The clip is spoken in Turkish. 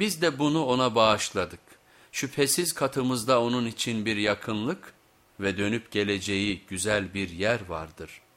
Biz de bunu ona bağışladık. Şüphesiz katımızda onun için bir yakınlık ve dönüp geleceği güzel bir yer vardır.''